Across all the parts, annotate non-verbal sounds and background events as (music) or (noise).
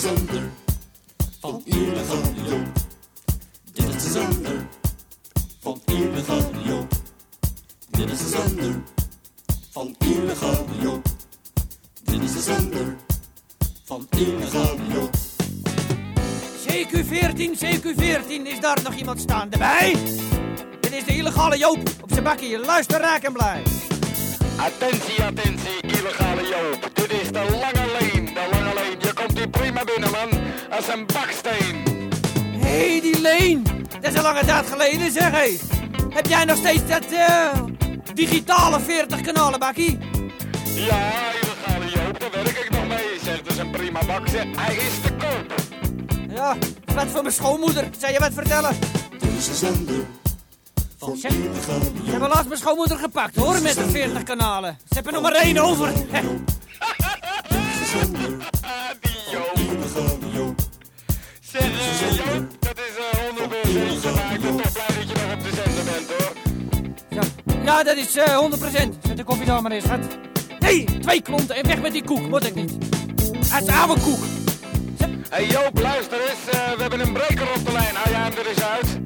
zender van illegale Joop. Dit is de zender van illegale Joop. Dit is de zender van illegale Joop. Dit is de zender van illegale Joop. CQ14, CQ14, is daar nog iemand staande bij? Dit is de illegale Joop op zijn bakkie. Luister raak en blij. Attentie, attentie, illegale Joop. Als een baksteen. Hé, hey, die Leen. Dat is een lange tijd geleden, zeg hé. Heb jij nog steeds dat eh, digitale 40 kanalen bakkie? Ja, illegale Joop, daar werk ik nog mee. Zegt, dat is een prima bak. Zeg, Hij is te koop. Ja, wat voor mijn schoonmoeder. Zou je wat vertellen? Dit is de zender van illegale Ze Joop. hebben laatst mijn schoonmoeder gepakt hoor, met de 40 kanalen. Ze hebben er nog maar één over. (laughs) Ja, ja, dat is eh 100%. Zet de koffie daar maar eens, schat. Nee, twee klonten en weg met die koek. Moet ik niet. Het is oude koek. Hé hey, Joop, luister eens. eh, we hebben een breker op de lijn. Hou jij hem er eens uit?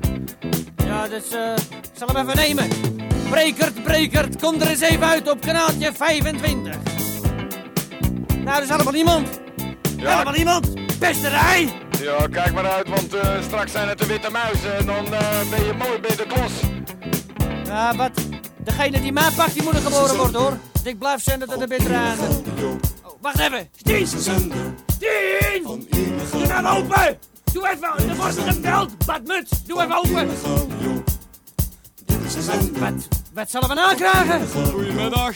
Ja, dus eh, ik zal hem even nemen. Brekert, brekert, kom er eens even uit op kanaaltje 25. Nou, er is allemaal niemand. Helemaal niemand. Pesterij. Ja, kijk maar uit, want straks zijn het de witte muizen en dan ben je mooi bij de klos. Ja, wat? Degene die mij pakt, die moet er geboren worden, hoor. Dus ik blijf zenden tot de bittere einde. Oh, wacht even. Stien! Stien! Doe nou open! Doe even, er wordt gebeld. Badmuts, doe even open. Wat, wat zullen we nou krijgen? Goedemiddag.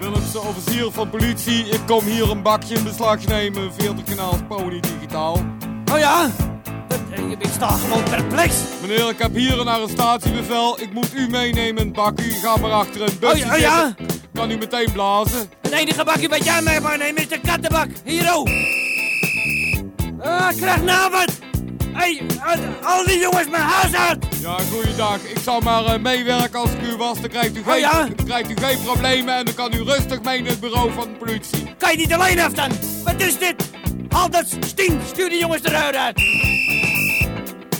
Willemse officier van politie. Ik kom hier een bakje in beslag nemen. 40 kanaals Pony Digitaal. Oh ja? Eh, Ik sta gewoon perplex. Meneer, ik heb hier een arrestatiebevel. Ik moet u meenemen bakje. Ga maar achter een busje Oh oh ja? zitten. Kan u meteen blazen? Het enige bakje wat jij mee mag nemen is de kattenbak. Hier, oh. Ah, ik krijg nou wat. Hé, hey, al die jongens mijn huis uit. Ja, goeiedag. Ik zal maar eh, meewerken als ik u was. Dan krijgt, u geen, Oh ja? dan krijgt u geen problemen en dan kan u rustig mee naar het bureau van de politie. Kan je niet alleen af dan? Wat is dit? Haal dat stien, stuur die jongens eruit uit.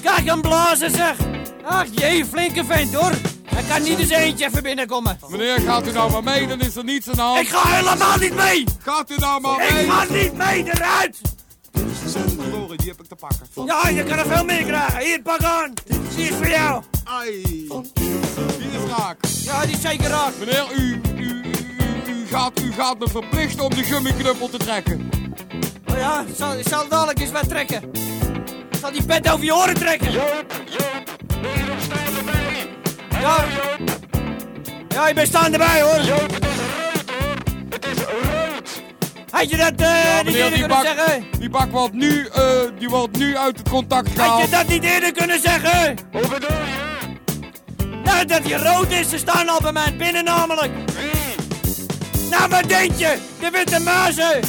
Kijk hem blazen zeg. Ach jee, flinke vent hoor. Hij kan niet eens eentje even binnenkomen. Meneer, gaat u nou maar mee, dan is er niets aan de hand. Ik ga helemaal niet mee. Gaat u nou maar mee? Ik ga niet mee eruit. Verloren, die heb ik te pakken. Ja, je kan er veel meer krijgen. Hier, pak aan. Die is voor jou. Ai, die is raak. Ja, die is zeker raak. Meneer, u, u, u, u, u gaat, u gaat me verplichten om de gummiknuppel te trekken. Oh ja, ik zal, ik zal dadelijk eens wat trekken. Ik zal die pet over je oren trekken. Joop, Joop, ben je nog staan erbij? Ja. Ja, ik ben staan erbij hoor. Joop, het is rood hoor. Het is rood. Had je dat eh, niet eerder die kunnen bak, zeggen? die bak wordt nu, eh, die wordt nu uit het contact Had gehaald. je dat niet eerder kunnen zeggen? Hoe bedoel je? Nou, dat hij rood is. Ze staan al bij mij binnen namelijk. Wie? Nou, wat denk je? De witte muizen.